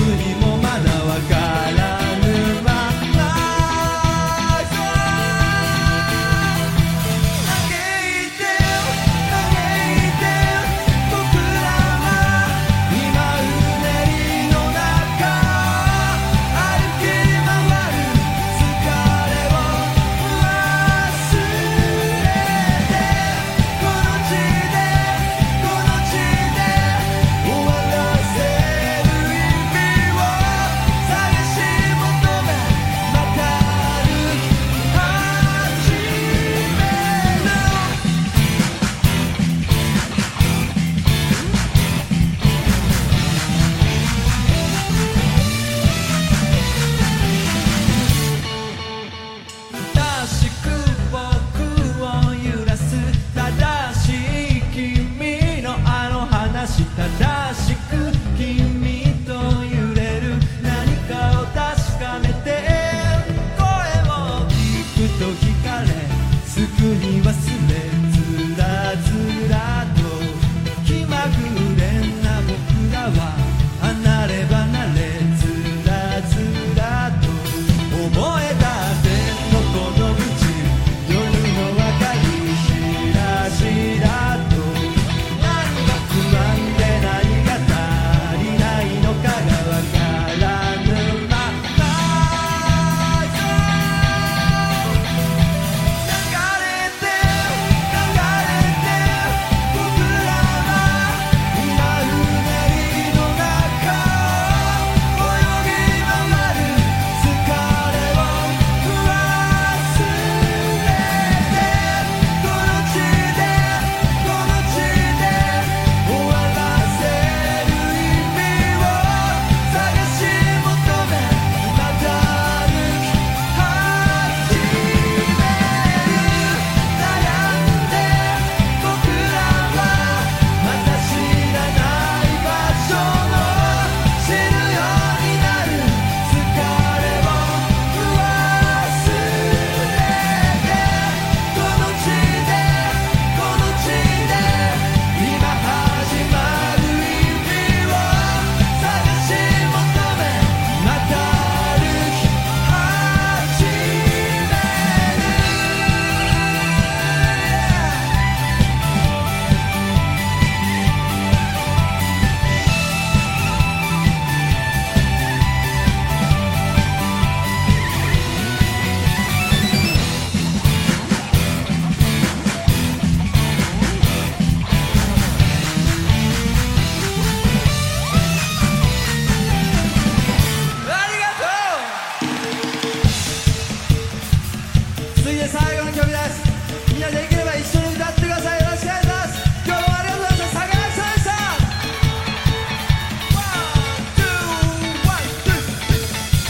にもまだわかる